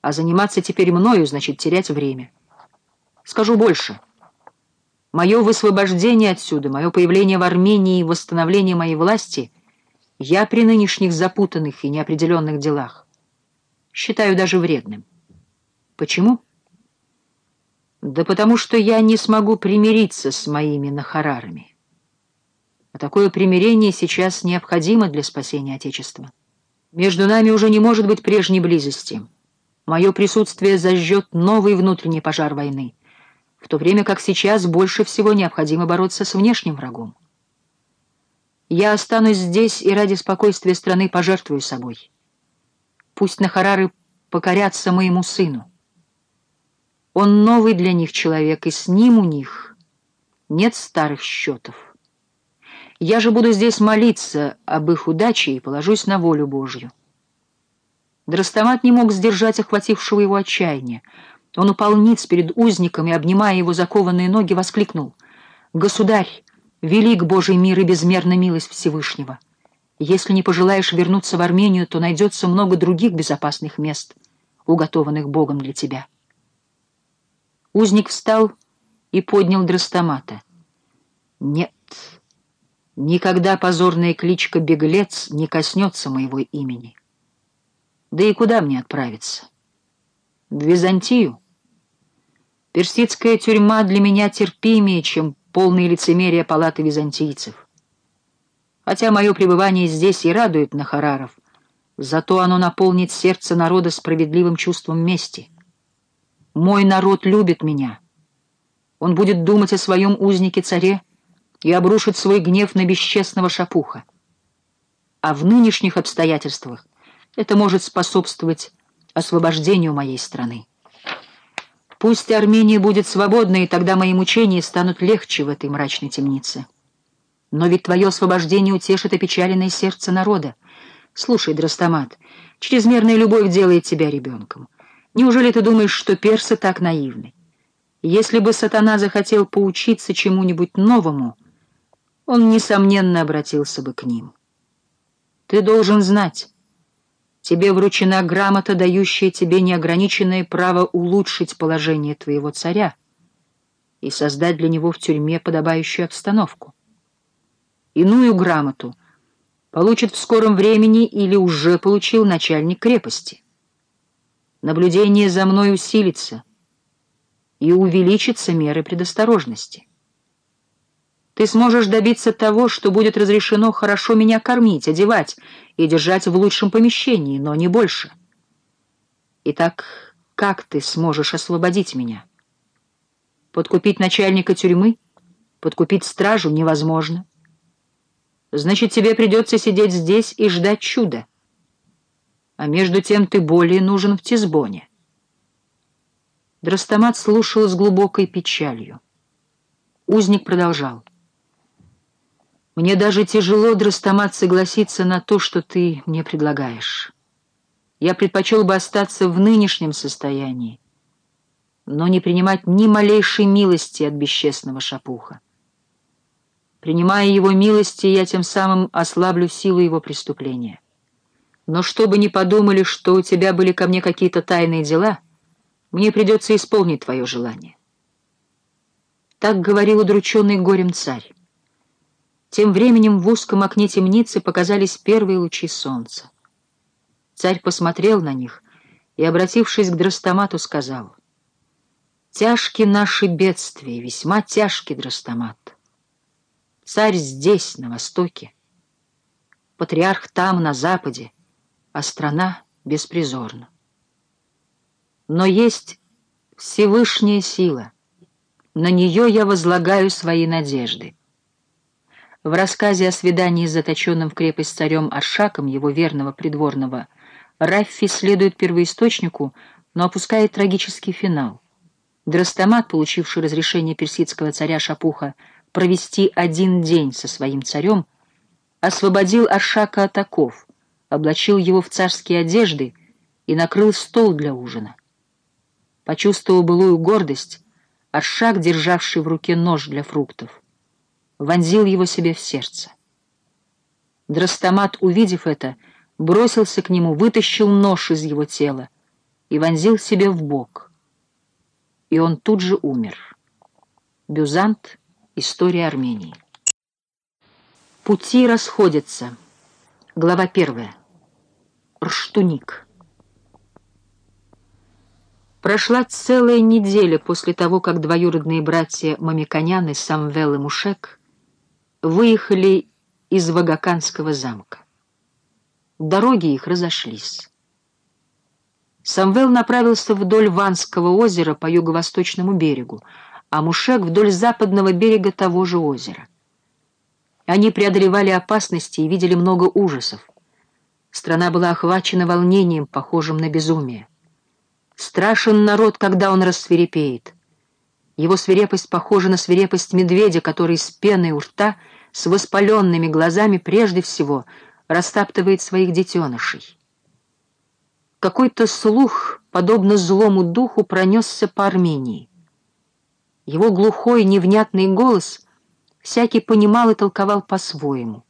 а заниматься теперь мною значит терять время. Скажу больше. Мое высвобождение отсюда, мое появление в Армении и восстановление моей власти я при нынешних запутанных и неопределенных делах считаю даже вредным. Почему? Да потому что я не смогу примириться с моими нахарарами. А такое примирение сейчас необходимо для спасения Отечества. Между нами уже не может быть прежней близости. Мое присутствие зажжет новый внутренний пожар войны, в то время как сейчас больше всего необходимо бороться с внешним врагом. Я останусь здесь и ради спокойствия страны пожертвую собой. Пусть Нахарары покорятся моему сыну. Он новый для них человек, и с ним у них нет старых счетов. Я же буду здесь молиться об их удаче и положусь на волю Божью. Драстамат не мог сдержать охватившего его отчаяния. Он упал ниц перед узником и, обнимая его закованные ноги, воскликнул. «Государь, велик Божий мир и безмерна милость Всевышнего. Если не пожелаешь вернуться в Армению, то найдется много других безопасных мест, уготованных Богом для тебя». Узник встал и поднял Драстамата. «Нет, никогда позорная кличка «Беглец» не коснется моего имени. Да и куда мне отправиться? В Византию? Персидская тюрьма для меня терпимее, чем полные лицемерия палаты византийцев. Хотя мое пребывание здесь и радует Нахараров, зато оно наполнит сердце народа справедливым чувством мести — мой народ любит меня. Он будет думать о своем узнике-царе и обрушит свой гнев на бесчестного шапуха. А в нынешних обстоятельствах это может способствовать освобождению моей страны. Пусть Армения будет свободна, и тогда мои мучения станут легче в этой мрачной темнице. Но ведь твое освобождение утешит опечаленное сердце народа. Слушай, Драстамат, чрезмерная любовь делает тебя ребенком. Неужели ты думаешь, что персы так наивны? Если бы сатана захотел поучиться чему-нибудь новому, он, несомненно, обратился бы к ним. Ты должен знать, тебе вручена грамота, дающая тебе неограниченное право улучшить положение твоего царя и создать для него в тюрьме подобающую обстановку. Иную грамоту получит в скором времени или уже получил начальник крепости. Наблюдение за мной усилится и увеличится меры предосторожности. Ты сможешь добиться того, что будет разрешено хорошо меня кормить, одевать и держать в лучшем помещении, но не больше. Итак, как ты сможешь освободить меня? Подкупить начальника тюрьмы? Подкупить стражу невозможно. Значит, тебе придется сидеть здесь и ждать чуда а между тем ты более нужен в Тисбоне. Драстамат слушал с глубокой печалью. Узник продолжал. «Мне даже тяжело, Драстамат, согласиться на то, что ты мне предлагаешь. Я предпочел бы остаться в нынешнем состоянии, но не принимать ни малейшей милости от бесчестного шапуха. Принимая его милости, я тем самым ослаблю силу его преступления». Но чтобы не подумали, что у тебя были ко мне какие-то тайные дела, мне придется исполнить твое желание. Так говорил удрученный горем царь. Тем временем в узком окне темницы показались первые лучи солнца. Царь посмотрел на них и, обратившись к Драстамату, сказал, «Тяжки наши бедствия, весьма тяжкий Драстамат. Царь здесь, на востоке, патриарх там, на западе, а страна беспризорна. Но есть Всевышняя сила. На нее я возлагаю свои надежды. В рассказе о свидании с заточенным в крепость царем Аршаком, его верного придворного, Раффи следует первоисточнику, но опускает трагический финал. Драстамат, получивший разрешение персидского царя Шапуха провести один день со своим царем, освободил Аршака от оков — облачил его в царские одежды и накрыл стол для ужина. Почувствовал былую гордость, Аршак, державший в руке нож для фруктов, вонзил его себе в сердце. Драстамат, увидев это, бросился к нему, вытащил нож из его тела и вонзил себе в бок. И он тут же умер. Бюзант. История Армении. Пути расходятся. Глава первая. Рштуник. Прошла целая неделя после того, как двоюродные братья Мамиконяны, Самвел и Мушек выехали из Вагаканского замка. Дороги их разошлись. Самвел направился вдоль Ванского озера по юго-восточному берегу, а Мушек вдоль западного берега того же озера. Они преодолевали опасности и видели много ужасов. Страна была охвачена волнением, похожим на безумие. Страшен народ, когда он рассверепеет. Его свирепость похожа на свирепость медведя, который с пеной у рта, с воспаленными глазами прежде всего растаптывает своих детенышей. Какой-то слух, подобно злому духу, пронесся по Армении. Его глухой, невнятный голос всякий понимал и толковал по-своему.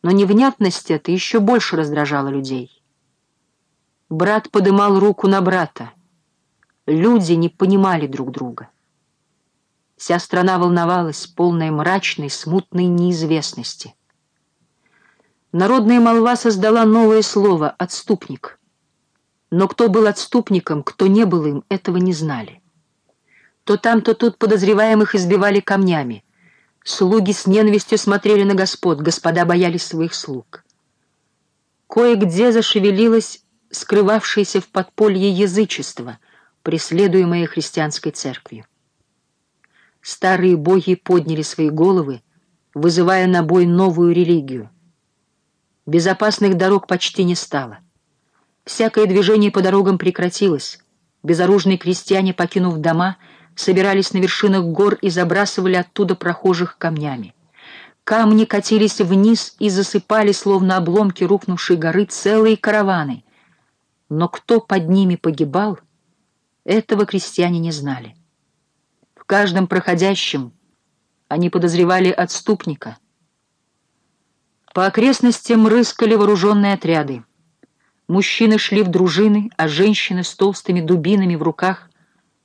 Но невнятность эта еще больше раздражала людей. Брат подымал руку на брата. Люди не понимали друг друга. Вся страна волновалась, полная мрачной, смутной неизвестности. Народная молва создала новое слово «отступник». Но кто был отступником, кто не был им, этого не знали. То там, то тут подозреваемых избивали камнями. Слуги с ненавистью смотрели на господ, господа боялись своих слуг. Кое-где зашевелилось скрывавшееся в подполье язычество, преследуемое христианской церковью. Старые боги подняли свои головы, вызывая на бой новую религию. Безопасных дорог почти не стало. Всякое движение по дорогам прекратилось. Безоружные крестьяне, покинув дома, собирались на вершинах гор и забрасывали оттуда прохожих камнями. Камни катились вниз и засыпали, словно обломки рухнувшей горы, целые караваны — но кто под ними погибал, этого крестьяне не знали. В каждом проходящем они подозревали отступника. По окрестностям рыскали вооруженные отряды. Мужчины шли в дружины, а женщины с толстыми дубинами в руках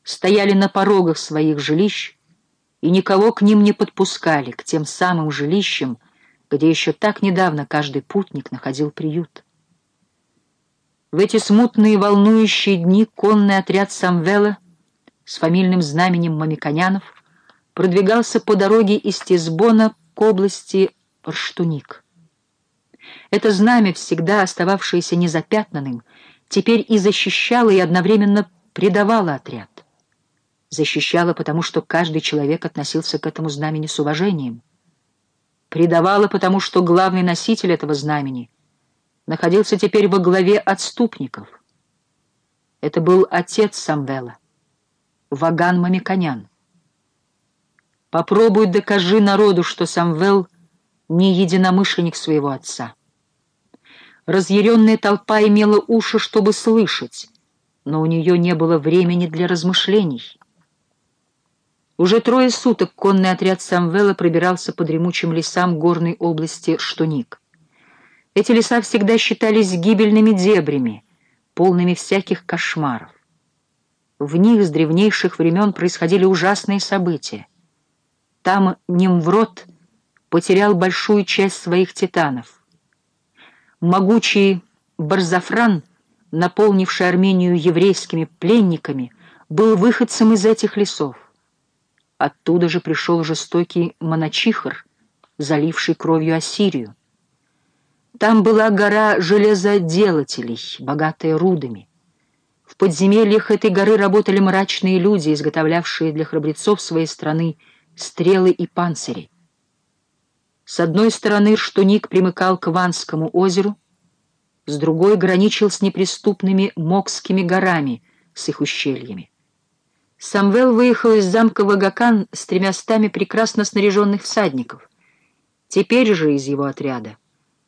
стояли на порогах своих жилищ и никого к ним не подпускали, к тем самым жилищам, где еще так недавно каждый путник находил приют. В эти смутные волнующие дни конный отряд Самвела с фамильным знаменем Мамиконянов продвигался по дороге из Тизбона к области Рштуник. Это знамя, всегда остававшееся незапятнанным, теперь и защищало, и одновременно предавало отряд. Защищало, потому что каждый человек относился к этому знамени с уважением. Предавало, потому что главный носитель этого знамени — находился теперь во главе отступников. Это был отец Самвела, Ваган Мамиконян. Попробуй докажи народу, что Самвел не единомышленник своего отца. Разъяренная толпа имела уши, чтобы слышать, но у нее не было времени для размышлений. Уже трое суток конный отряд Самвела пробирался по дремучим лесам горной области Штуник. Эти леса всегда считались гибельными дебрями, полными всяких кошмаров. В них с древнейших времен происходили ужасные события. Там Нимврод потерял большую часть своих титанов. Могучий Барзафран, наполнивший Армению еврейскими пленниками, был выходцем из этих лесов. Оттуда же пришел жестокий Моначихар, заливший кровью Ассирию. Там была гора железоделателей, богатая рудами. В подземельях этой горы работали мрачные люди, изготовлявшие для храбрецов своей страны стрелы и панцири. С одной стороны Штуник примыкал к Ванскому озеру, с другой граничил с неприступными Мокскими горами с их ущельями. Самвел выехал из замка Вагакан с тремястами прекрасно снаряженных всадников. Теперь же из его отряда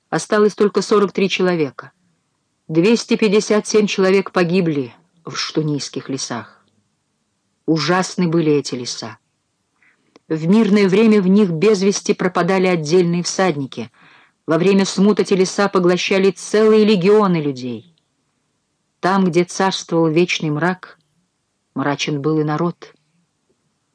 Осталось только 43 человека. 257 человек погибли в штунийских лесах. Ужасны были эти леса. В мирное время в них без вести пропадали отдельные всадники. Во время смут эти леса поглощали целые легионы людей. Там, где царствовал вечный мрак, мрачен был и народ.